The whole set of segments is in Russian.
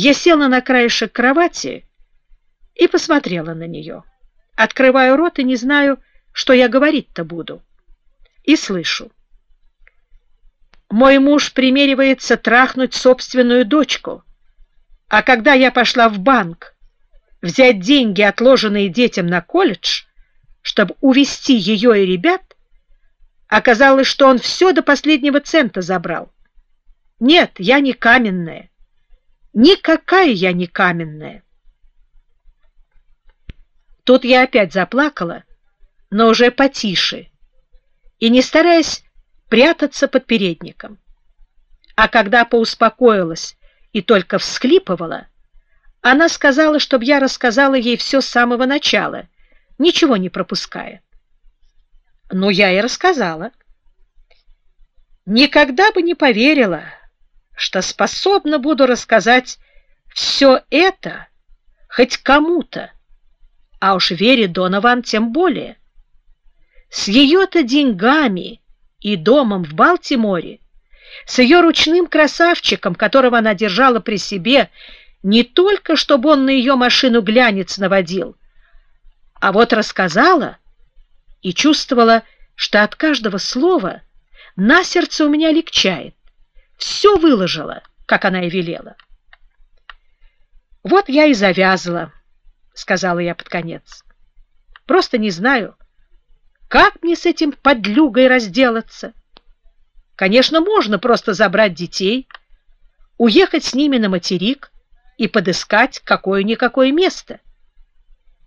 Я села на краешек кровати и посмотрела на нее. Открываю рот и не знаю, что я говорить-то буду. И слышу. Мой муж примеривается трахнуть собственную дочку, а когда я пошла в банк взять деньги, отложенные детям на колледж, чтобы увести ее и ребят, оказалось, что он все до последнего цента забрал. Нет, я не каменная. Никакая я не каменная. Тут я опять заплакала, но уже потише, и не стараясь прятаться под передником. А когда поуспокоилась и только всхлипывала, она сказала, чтобы я рассказала ей все с самого начала, ничего не пропуская. Ну, я и рассказала. Никогда бы не поверила, что способна буду рассказать все это хоть кому-то, а уж Вере Донован тем более. С ее-то деньгами и домом в Балтиморе, с ее ручным красавчиком, которого она держала при себе, не только чтобы он на ее машину глянец наводил, а вот рассказала и чувствовала, что от каждого слова на сердце у меня легчает все выложила, как она и велела. «Вот я и завязла», — сказала я под конец. «Просто не знаю, как мне с этим подлюгой разделаться. Конечно, можно просто забрать детей, уехать с ними на материк и подыскать какое-никакое место.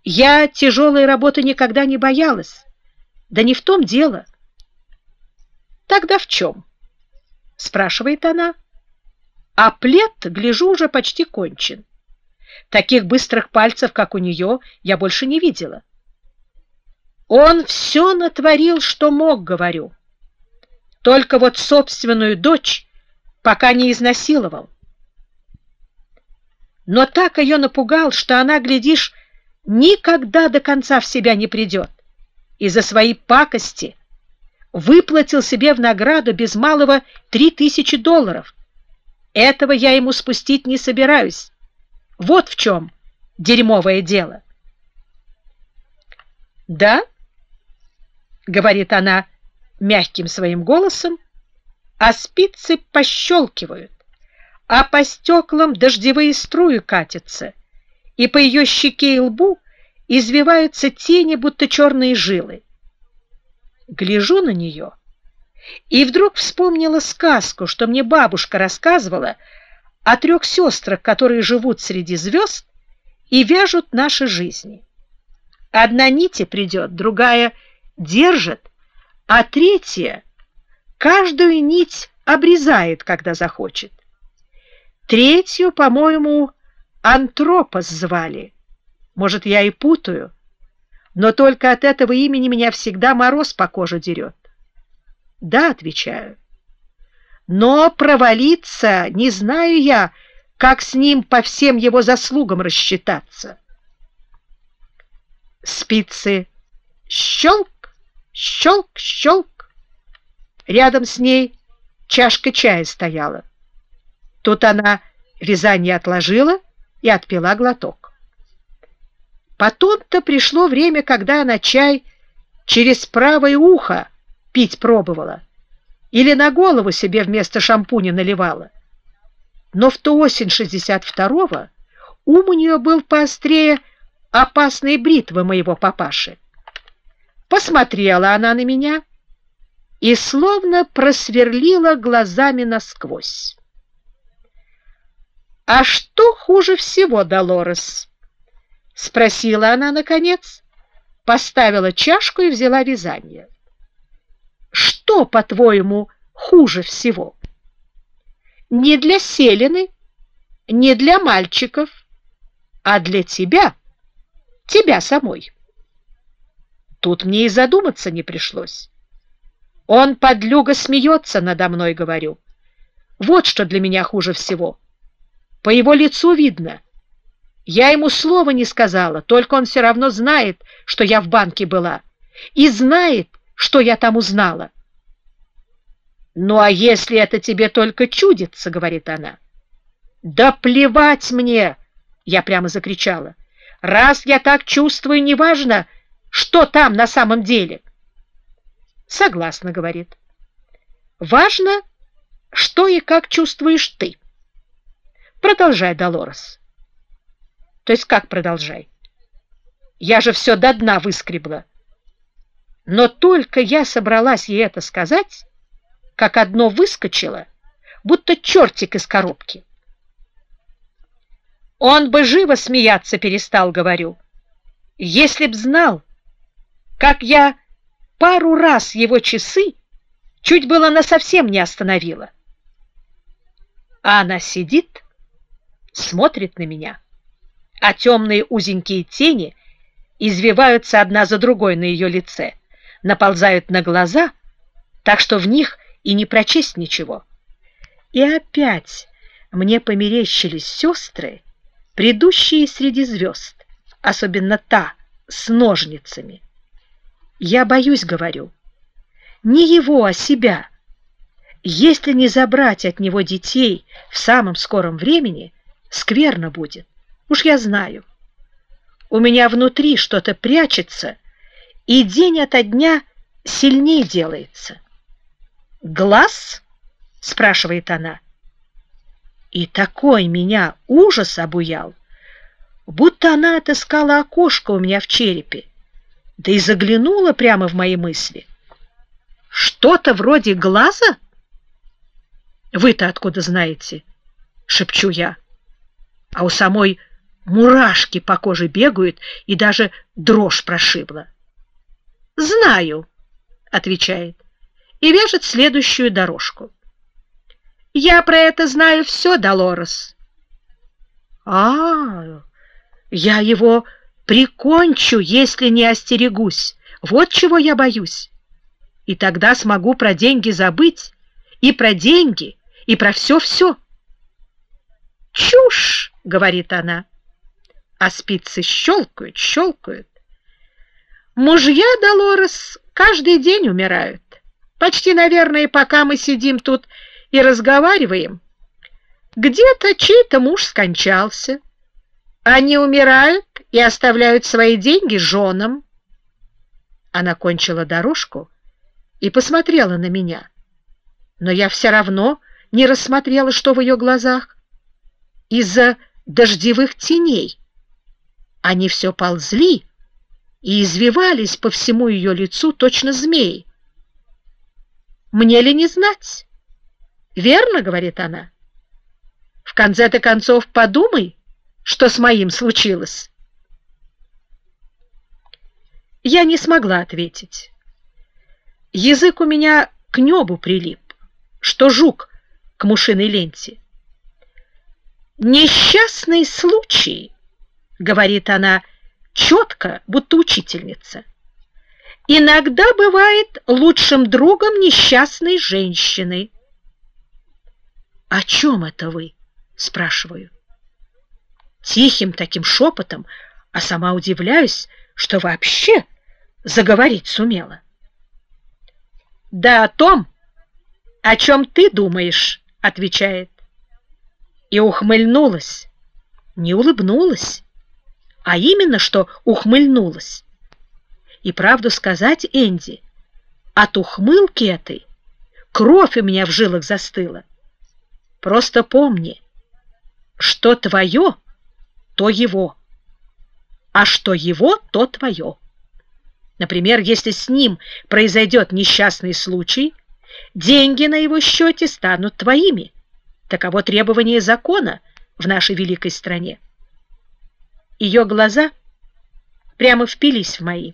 Я тяжелой работы никогда не боялась, да не в том дело. Тогда в чем?» Спрашивает она. А плед, гляжу, уже почти кончен. Таких быстрых пальцев, как у нее, я больше не видела. Он все натворил, что мог, говорю. Только вот собственную дочь пока не изнасиловал. Но так ее напугал, что она, глядишь, никогда до конца в себя не придет. Из-за своей пакости выплатил себе в награду без малого три тысячи долларов. Этого я ему спустить не собираюсь. Вот в чем дерьмовое дело. «Да?» — говорит она мягким своим голосом, а спицы пощелкивают, а по стеклам дождевые струи катятся, и по ее щеке и лбу извиваются тени, будто черные жилы гляжу на нее и вдруг вспомнила сказку, что мне бабушка рассказывала о трех сестрах, которые живут среди звезд и вяжут наши жизни. Одна нити придет, другая держит, а третья каждую нить обрезает, когда захочет. Третью, по-моему, Антропос звали. Может, я и путаю но только от этого имени меня всегда мороз по коже дерет. Да, отвечаю. Но провалиться не знаю я, как с ним по всем его заслугам рассчитаться. Спицы щелк, щелк, щелк. Рядом с ней чашка чая стояла. Тут она вязание отложила и отпила глоток. Потом-то пришло время, когда она чай через правое ухо пить пробовала или на голову себе вместо шампуня наливала. Но в ту осень 62-го ум у нее был поострее опасной бритвы моего папаши. Посмотрела она на меня и словно просверлила глазами насквозь. «А что хуже всего, Долорес?» — спросила она, наконец, поставила чашку и взяла вязание. «Что, по-твоему, хуже всего?» «Не для Селины, не для мальчиков, а для тебя, тебя самой». Тут мне и задуматься не пришлось. Он, подлюга, смеется надо мной, говорю. Вот что для меня хуже всего. По его лицу видно — я ему слова не сказала, только он все равно знает, что я в банке была, и знает, что я там узнала. «Ну, а если это тебе только чудится, — говорит она, «Да плевать мне!» — я прямо закричала. «Раз я так чувствую, неважно, что там на самом деле». «Согласна», — говорит. «Важно, что и как чувствуешь ты». Продолжай, Долорес. То есть как продолжай? Я же все до дна выскребла. Но только я собралась ей это сказать, как одно выскочило, будто чертик из коробки. Он бы живо смеяться перестал, говорю, если б знал, как я пару раз его часы чуть было насовсем не остановила. А она сидит, смотрит на меня, а темные узенькие тени извиваются одна за другой на ее лице, наползают на глаза, так что в них и не прочесть ничего. И опять мне померещились сестры, предыдущие среди звезд, особенно та с ножницами. Я боюсь, говорю, не его, а себя. Если не забрать от него детей в самом скором времени, скверно будет. Уж я знаю. У меня внутри что-то прячется, и день ото дня сильнее делается. «Глаз?» — спрашивает она. И такой меня ужас обуял, будто она отыскала окошко у меня в черепе, да и заглянула прямо в мои мысли. «Что-то вроде глаза?» «Вы-то откуда знаете?» — шепчу я. А у самой мурашки по коже бегают, и даже дрожь прошибла. «Знаю», — отвечает, и вяжет следующую дорожку. «Я про это знаю все, Долорес». «А, я его прикончу, если не остерегусь. Вот чего я боюсь. И тогда смогу про деньги забыть, и про деньги, и про все-все». «Чушь!» — говорит она а спицы щелкают, щелкают. Мужья Долорес каждый день умирают. Почти, наверное, пока мы сидим тут и разговариваем. Где-то чей-то муж скончался. Они умирают и оставляют свои деньги женам. Она кончила дорожку и посмотрела на меня. Но я все равно не рассмотрела, что в ее глазах. Из-за дождевых теней они все ползли и извивались по всему ее лицу точно змеи. «Мне ли не знать?» «Верно», — говорит она. «В конце-то концов подумай, что с моим случилось». Я не смогла ответить. Язык у меня к небу прилип, что жук к мушиной ленте. «Несчастный случай», говорит она четко, будто учительница. Иногда бывает лучшим другом несчастной женщины. «О чем это вы?» — спрашиваю. Тихим таким шепотом, а сама удивляюсь, что вообще заговорить сумела. «Да о том, о чем ты думаешь», — отвечает. И ухмыльнулась, не улыбнулась а именно, что ухмыльнулась. И правду сказать, Энди, от ухмылки этой кровь у меня в жилах застыла. Просто помни, что твое, то его, а что его, то твое. Например, если с ним произойдет несчастный случай, деньги на его счете станут твоими. Таково требование закона в нашей великой стране. Ее глаза прямо впились в мои.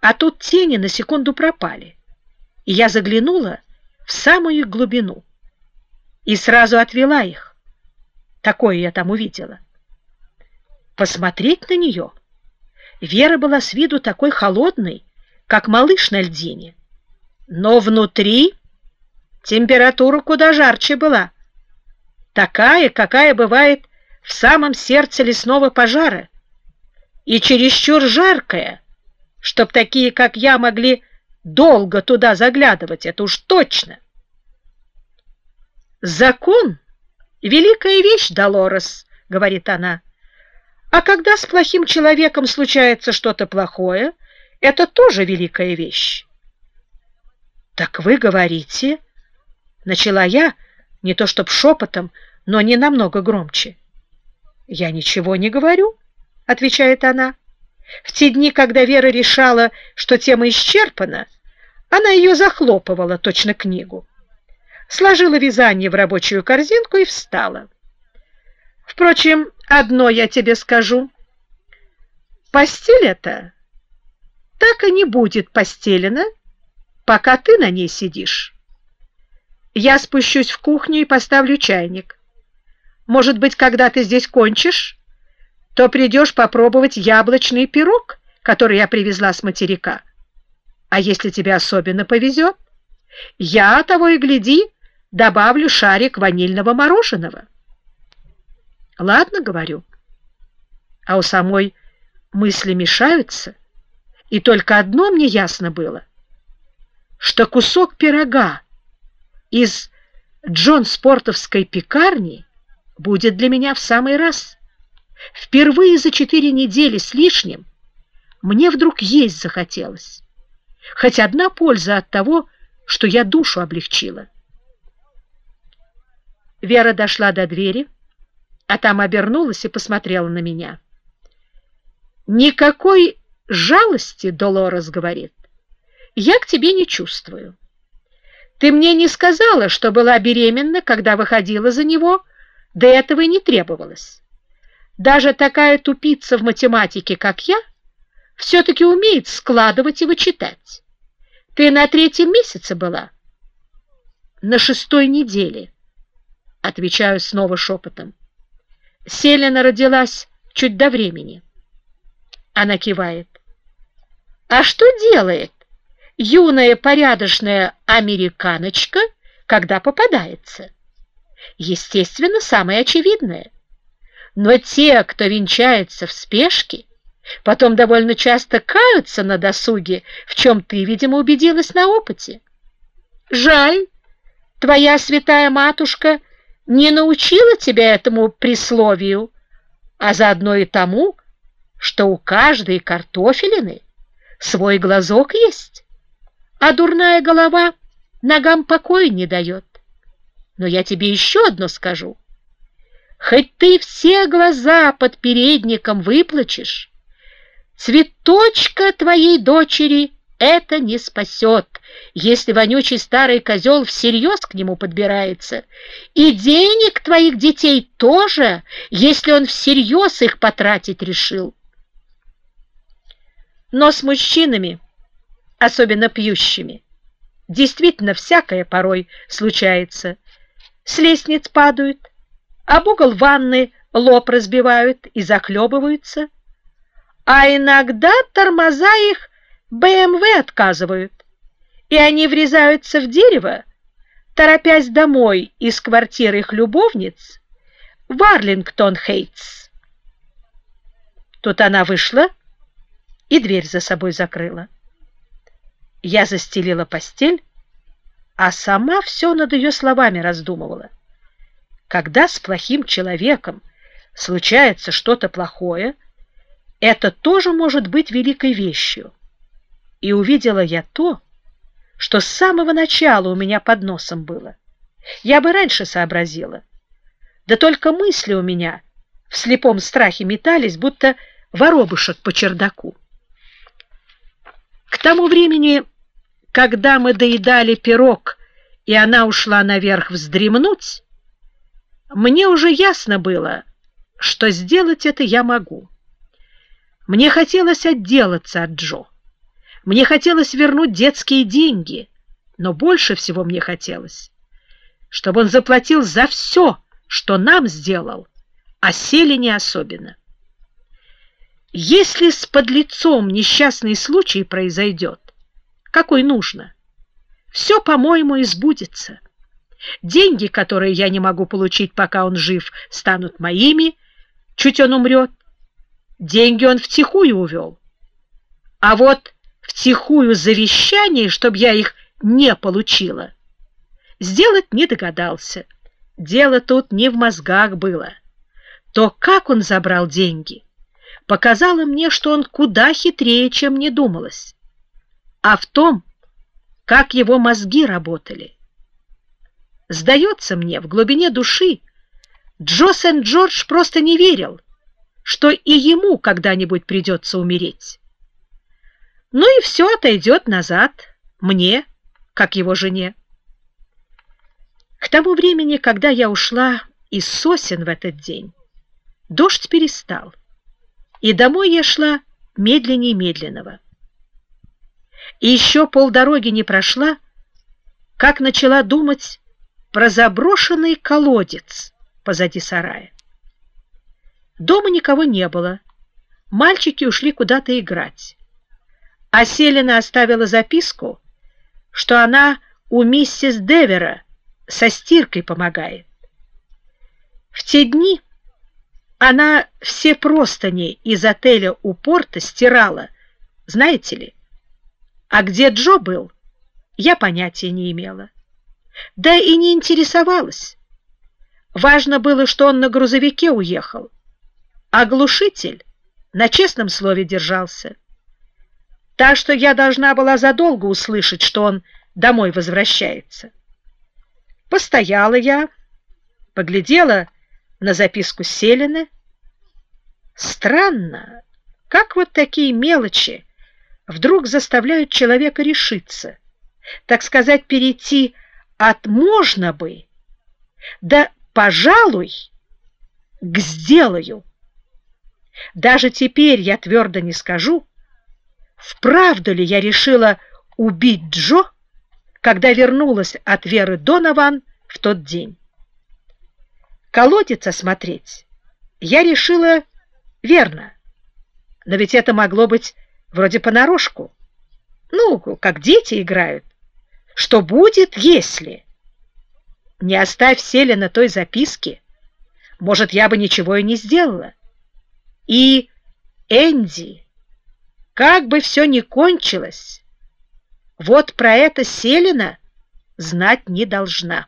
А тут тени на секунду пропали, и я заглянула в самую глубину и сразу отвела их. Такое я там увидела. Посмотреть на нее Вера была с виду такой холодной, как малыш на льдине. Но внутри температура куда жарче была. Такая, какая бывает в самом сердце лесного пожара и чересчур жаркое, чтоб такие, как я, могли долго туда заглядывать, это уж точно. Закон «Великая вещь, Долорес», — говорит она. «А когда с плохим человеком случается что-то плохое, это тоже великая вещь». «Так вы говорите...» — начала я, не то чтоб шепотом, но не намного громче. «Я ничего не говорю», — отвечает она. В те дни, когда Вера решала, что тема исчерпана, она ее захлопывала, точно книгу. Сложила вязание в рабочую корзинку и встала. Впрочем, одно я тебе скажу. Постель эта так и не будет постелена, пока ты на ней сидишь. Я спущусь в кухню и поставлю чайник. Может быть, когда ты здесь кончишь, то придешь попробовать яблочный пирог, который я привезла с материка. А если тебе особенно повезет, я, того и гляди, добавлю шарик ванильного мороженого. Ладно, говорю. А у самой мысли мешаются, и только одно мне ясно было, что кусок пирога из Джон-Спортовской пекарни будет для меня в самый раз. Впервые за четыре недели с лишним мне вдруг есть захотелось. Хоть одна польза от того, что я душу облегчила. Вера дошла до двери, а там обернулась и посмотрела на меня. «Никакой жалости, Долорес говорит, я к тебе не чувствую. Ты мне не сказала, что была беременна, когда выходила за него, до этого и не требовалось. Даже такая тупица в математике, как я, все-таки умеет складывать и вычитать. Ты на третьем месяце была? На шестой неделе, отвечаю снова шепотом. Селена родилась чуть до времени. Она кивает. А что делает юная порядочная американочка, когда попадается? Естественно, самое очевидное — но те, кто венчается в спешке, потом довольно часто каются на досуге, в чем ты, видимо, убедилась на опыте. Жаль, твоя святая матушка не научила тебя этому присловию, а заодно и тому, что у каждой картофелины свой глазок есть, а дурная голова ногам покоя не дает. Но я тебе еще одно скажу. Хоть ты все глаза под передником выплачешь, цветочка твоей дочери это не спасет, если вонючий старый козел всерьез к нему подбирается. И денег твоих детей тоже, если он всерьез их потратить решил. Но с мужчинами, особенно пьющими, действительно всякое порой случается. С лестниц падают, об угол ванны лоб разбивают и захлебываются, а иногда тормоза их БМВ отказывают, и они врезаются в дерево, торопясь домой из квартиры их любовниц в Арлингтон-Хейтс. Тут она вышла и дверь за собой закрыла. Я застелила постель, а сама все над ее словами раздумывала. Когда с плохим человеком случается что-то плохое, это тоже может быть великой вещью. И увидела я то, что с самого начала у меня под носом было. Я бы раньше сообразила. Да только мысли у меня в слепом страхе метались, будто воробушек по чердаку. К тому времени, когда мы доедали пирог, и она ушла наверх вздремнуть, мне уже ясно было, что сделать это я могу. Мне хотелось отделаться от Джо. Мне хотелось вернуть детские деньги, но больше всего мне хотелось, чтобы он заплатил за все, что нам сделал, а сели не особенно. Если с подлецом несчастный случай произойдет, какой нужно, все, по-моему, избудется. Деньги, которые я не могу получить, пока он жив, станут моими, чуть он умрет. Деньги он втихую увел. А вот втихую завещание, чтобы я их не получила, сделать не догадался. дело тут не в мозгах было. То, как он забрал деньги, показало мне, что он куда хитрее, чем мне думалось, а в том, как его мозги работали. Сдается мне, в глубине души Джо Сент-Джордж просто не верил, что и ему когда-нибудь придется умереть. Ну и все отойдет назад, мне, как его жене. К тому времени, когда я ушла из сосен в этот день, дождь перестал, и домой я шла медленнее медленного. И еще полдороги не прошла, как начала думать про заброшенный колодец позади сарая. Дома никого не было, мальчики ушли куда-то играть. А Селина оставила записку, что она у миссис Девера со стиркой помогает. В те дни она все простыни из отеля у порта стирала, знаете ли. А где Джо был, я понятия не имела. Да и не интересовалась. Важно было, что он на грузовике уехал, а глушитель на честном слове держался. Так что я должна была задолго услышать, что он домой возвращается. Постояла я, поглядела на записку Селины. Странно, как вот такие мелочи вдруг заставляют человека решиться, так сказать, перейти от «можно бы» до «пожалуй» к «сделаю». Даже теперь я твердо не скажу, вправду ли я решила убить Джо, когда вернулась от Веры Донован в тот день. Колодец осмотреть я решила верно, но ведь это могло быть вроде понарошку. Ну, как дети играют. Что будет, если... Не оставь Селина той записки, может, я бы ничего и не сделала. И Энди, как бы все ни кончилось, вот про это Селина знать не должна.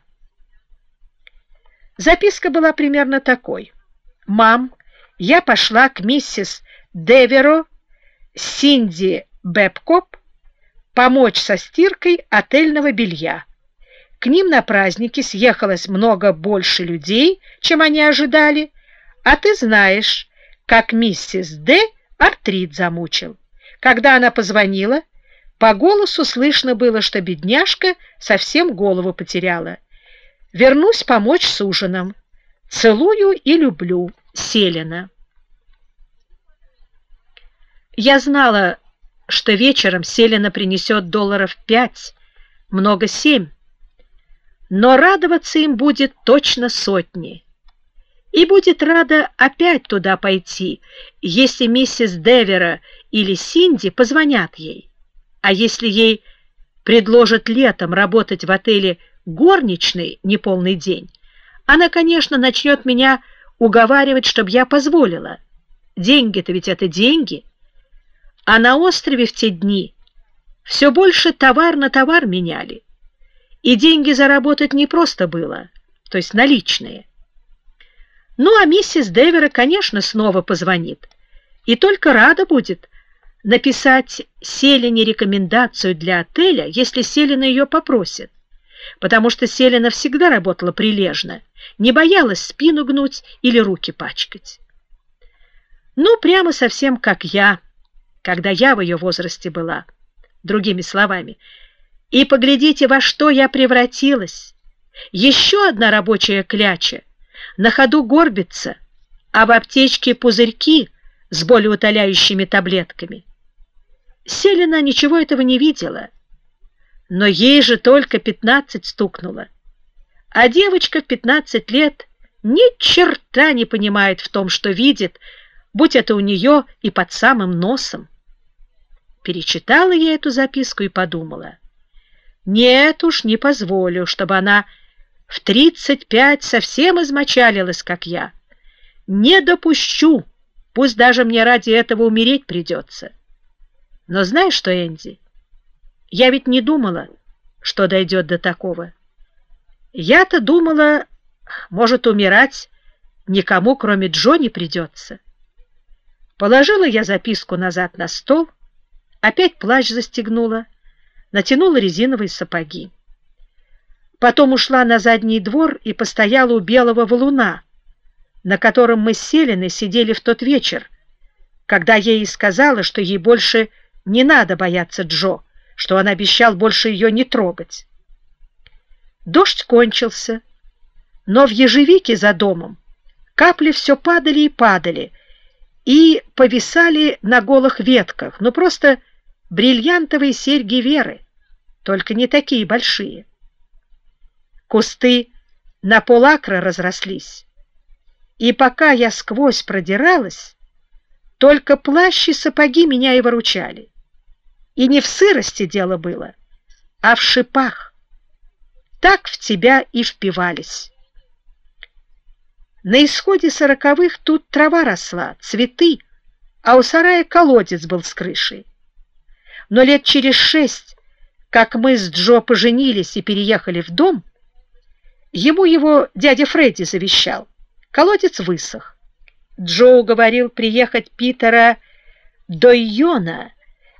Записка была примерно такой. «Мам, я пошла к миссис Деверо Синди Бэбкоп помочь со стиркой отельного белья. К ним на праздники съехалось много больше людей, чем они ожидали, а ты знаешь, как миссис Д. артрит замучил. Когда она позвонила, по голосу слышно было, что бедняжка совсем голову потеряла. «Вернусь помочь с ужином. Целую и люблю. Селина». Я знала, что вечером Селина принесет долларов пять, много семь, но радоваться им будет точно сотни. И будет рада опять туда пойти, если миссис Девера или Синди позвонят ей. А если ей предложат летом работать в отеле горничной неполный день, она, конечно, начнет меня уговаривать, чтобы я позволила. Деньги-то ведь это деньги. А на острове в те дни все больше товар на товар меняли. И деньги заработать не просто было, то есть наличные. Ну, а миссис Девера, конечно, снова позвонит. И только рада будет написать Селине рекомендацию для отеля, если Селина ее попросит, потому что Селина всегда работала прилежно, не боялась спину гнуть или руки пачкать. Ну, прямо совсем как я когда я в ее возрасте была. Другими словами, и поглядите, во что я превратилась. Еще одна рабочая кляча, на ходу горбится, а в аптечке пузырьки с болеутоляющими таблетками. Селина ничего этого не видела, но ей же только пятнадцать стукнуло. А девочка в пятнадцать лет ни черта не понимает в том, что видит, будь это у нее и под самым носом. Перечитала я эту записку и подумала. Нет уж, не позволю, чтобы она в тридцать пять совсем измочалилась, как я. Не допущу, пусть даже мне ради этого умереть придется. Но знаешь что, Энди, я ведь не думала, что дойдет до такого. Я-то думала, может, умирать никому, кроме Джо, не придется. Положила я записку назад на стол, опять плащ застегнула, натянула резиновые сапоги. Потом ушла на задний двор и постояла у белого валуна, на котором мы с Селиной сидели в тот вечер, когда я ей сказала, что ей больше не надо бояться Джо, что он обещал больше ее не трогать. Дождь кончился, но в ежевике за домом капли все падали и падали, и повисали на голых ветках, ну просто бриллиантовые серьги Веры, только не такие большие. Кусты на полакра разрослись, и пока я сквозь продиралась, только плащ и сапоги меня и выручали. И не в сырости дело было, а в шипах. Так в тебя и впивались. На исходе сороковых тут трава росла, цветы, а у сарая колодец был с крышей. Но лет через шесть, как мы с Джо поженились и переехали в дом, ему его дядя Фредди завещал. Колодец высох. Джо уговорил приехать Питера до Йона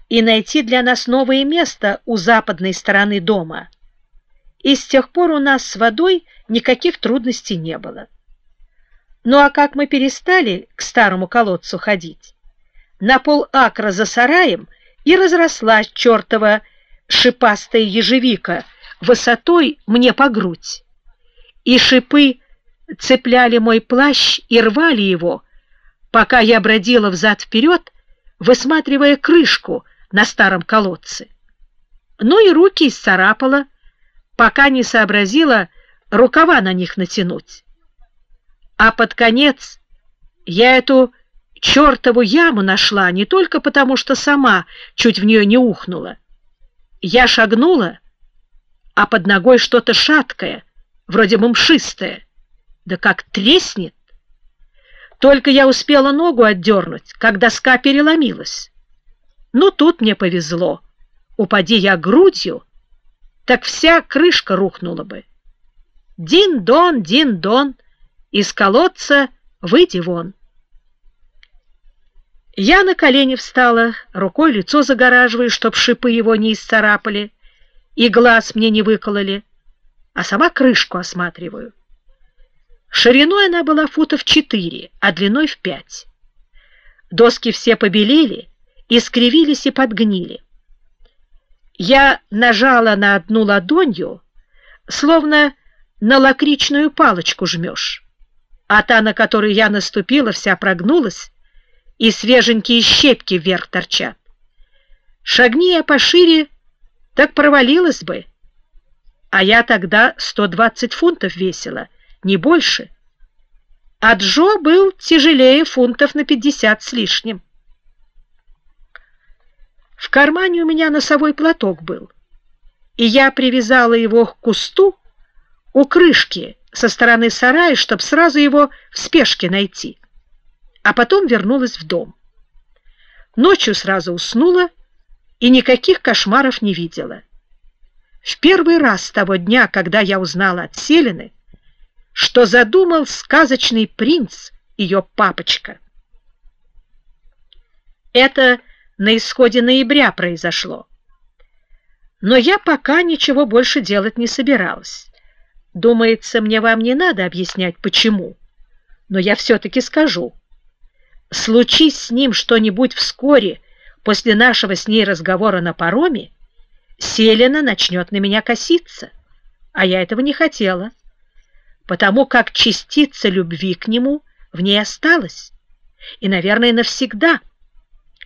и найти для нас новое место у западной стороны дома. И с тех пор у нас с водой никаких трудностей не было. Ну а как мы перестали к старому колодцу ходить? На пол акра за сараем и разрослась чертова шипастая ежевика высотой мне по грудь. И шипы цепляли мой плащ и рвали его, пока я бродила взад-вперед, высматривая крышку на старом колодце. Ну и руки исцарапала, пока не сообразила рукава на них натянуть. А под конец я эту чертову яму нашла не только потому, что сама чуть в нее не ухнула. Я шагнула, а под ногой что-то шаткое, вроде мумшистое. Да как треснет! Только я успела ногу отдернуть, как доска переломилась. Ну, тут мне повезло. Упади я грудью, так вся крышка рухнула бы. Дин-дон, дин-дон — из колодца выйди вон. Я на колени встала, рукой лицо загораживая, чтоб шипы его не исцарапали, и глаз мне не выкололи, а сама крышку осматриваю. Шириной она была футов четыре, а длиной в пять. Доски все побелели, искривились и подгнили. Я нажала на одну ладонью, словно на лакричную палочку жмешь а та, на которую я наступила, вся прогнулась, и свеженькие щепки вверх торчат. Шагни я пошире, так провалилась бы. А я тогда 120 фунтов весила, не больше. А Джо был тяжелее фунтов на 50 с лишним. В кармане у меня носовой платок был, и я привязала его к кусту у крышки, со стороны сарая, чтобы сразу его в спешке найти. А потом вернулась в дом. Ночью сразу уснула и никаких кошмаров не видела. В первый раз с того дня, когда я узнала от Селины, что задумал сказочный принц, ее папочка. Это на исходе ноября произошло. Но я пока ничего больше делать не собиралась. Думается, мне вам не надо объяснять, почему. Но я все-таки скажу. Случись с ним что-нибудь вскоре после нашего с ней разговора на пароме, Селена начнет на меня коситься, а я этого не хотела, потому как частица любви к нему в ней осталась, и, наверное, навсегда.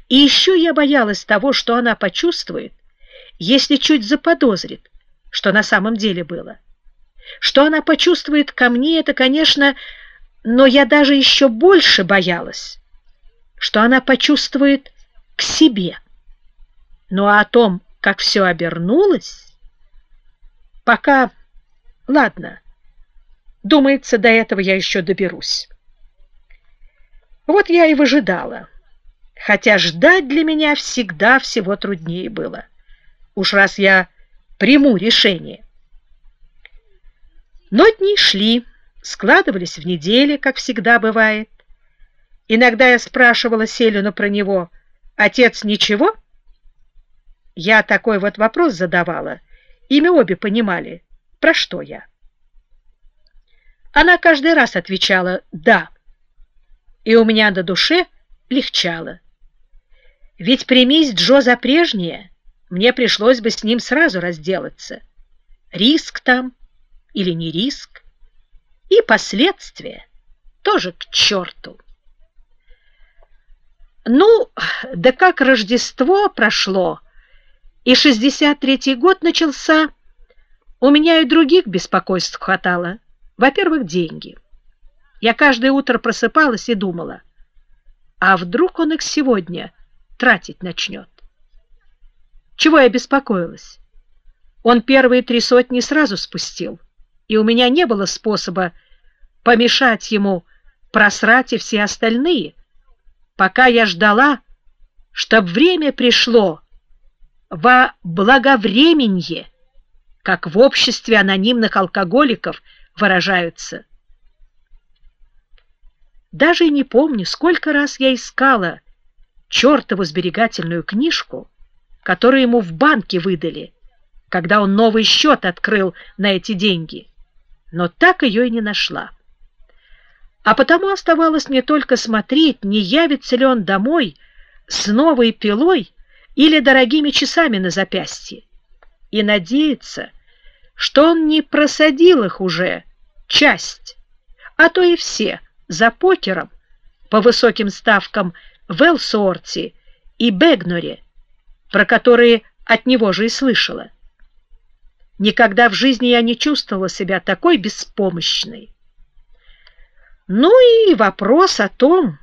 И еще я боялась того, что она почувствует, если чуть заподозрит, что на самом деле было. Что она почувствует ко мне, это, конечно, но я даже еще больше боялась, что она почувствует к себе. А о том, как все обернулось, пока... Ладно, думается, до этого я еще доберусь. Вот я и выжидала, хотя ждать для меня всегда всего труднее было. Уж раз я приму решение. Но дни шли, складывались в недели, как всегда бывает. Иногда я спрашивала Селину про него, «Отец ничего?» Я такой вот вопрос задавала, и мы обе понимали, про что я. Она каждый раз отвечала «да», и у меня на душе легчало. Ведь примись Джо за прежнее, мне пришлось бы с ним сразу разделаться. Риск там или не риск, и последствия тоже к черту. Ну, да как Рождество прошло, и 63-й год начался, у меня и других беспокойств хватало. Во-первых, деньги. Я каждое утро просыпалась и думала, а вдруг он их сегодня тратить начнет? Чего я беспокоилась? Он первые три сотни сразу спустил, и у меня не было способа помешать ему просрать и все остальные, пока я ждала, чтоб время пришло во благовременье, как в обществе анонимных алкоголиков выражаются. Даже не помню, сколько раз я искала чертову сберегательную книжку, которую ему в банке выдали, когда он новый счет открыл на эти деньги, но так ее и не нашла. А потому оставалось мне только смотреть, не явится ли он домой с новой пилой или дорогими часами на запястье, и надеяться, что он не просадил их уже, часть, а то и все, за покером, по высоким ставкам в Элсуорте и Бегноре, про которые от него же и слышала. Никогда в жизни я не чувствовала себя такой беспомощной. Ну и вопрос о том,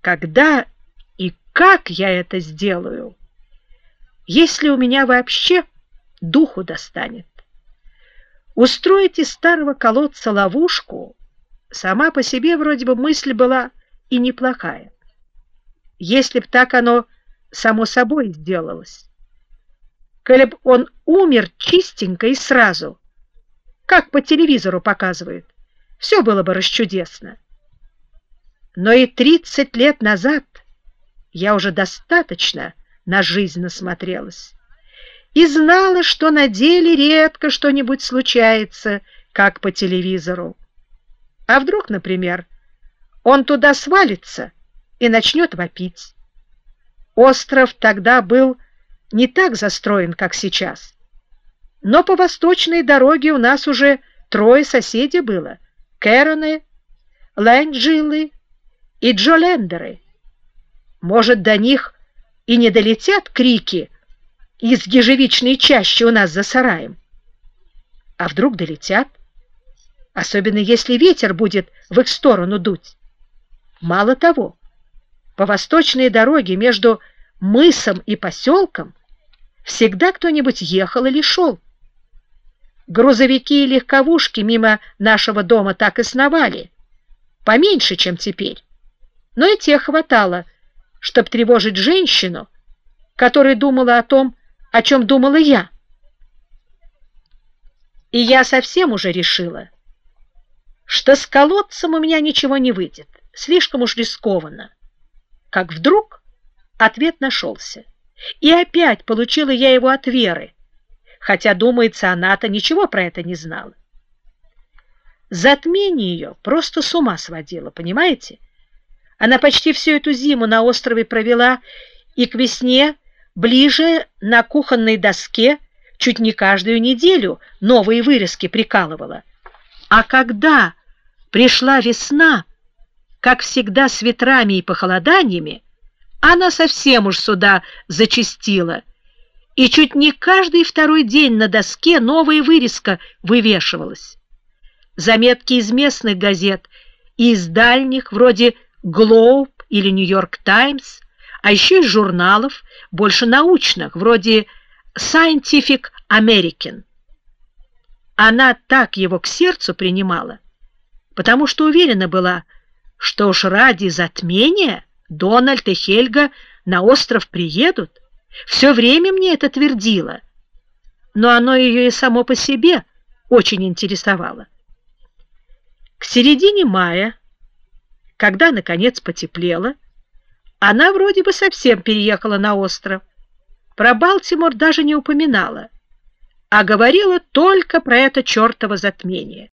когда и как я это сделаю, если у меня вообще духу достанет. Устроить из старого колодца ловушку сама по себе вроде бы мысль была и неплохая. Если б так оно само собой сделалось. Коли б он умер чистенько и сразу, как по телевизору показывают, все было бы расчудесно. Но и тридцать лет назад я уже достаточно на жизнь насмотрелась и знала, что на деле редко что-нибудь случается, как по телевизору. А вдруг, например, он туда свалится и начнет вопить. Остров тогда был не так застроен, как сейчас. Но по восточной дороге у нас уже трое соседей было — Кэроны, Лэнджилы и Джолендеры. Может, до них и не долетят крики из ежевичной чащи у нас за сараем? А вдруг долетят? Особенно если ветер будет в их сторону дуть. Мало того, по восточной дороге между мысом и поселком всегда кто-нибудь ехал или шел. Грузовики и легковушки мимо нашего дома так и сновали, поменьше, чем теперь. Но и тех хватало, чтобы тревожить женщину, которая думала о том, о чем думала я. И я совсем уже решила, что с колодцем у меня ничего не выйдет, слишком уж рискованно. Как вдруг ответ нашелся. И опять получила я его от Веры, хотя, думается, она-то ничего про это не знала. Затмение ее просто с ума сводило, понимаете? Она почти всю эту зиму на острове провела и к весне ближе на кухонной доске чуть не каждую неделю новые вырезки прикалывала. А когда пришла весна, как всегда с ветрами и похолоданиями, она совсем уж сюда зачастила, и чуть не каждый второй день на доске новая вырезка вывешивалась. Заметки из местных газет и из дальних, вроде «Глоуб» или «Нью-Йорк Таймс», а еще из журналов, больше научных, вроде Scientific American. Она так его к сердцу принимала, потому что уверена была, что уж ради затмения Дональд и Хельга на остров приедут. Все время мне это твердило, но оно ее и само по себе очень интересовало. К середине мая, когда, наконец, потеплело, она вроде бы совсем переехала на остров. Про Балтимор даже не упоминала, а говорила только про это чертово затмение.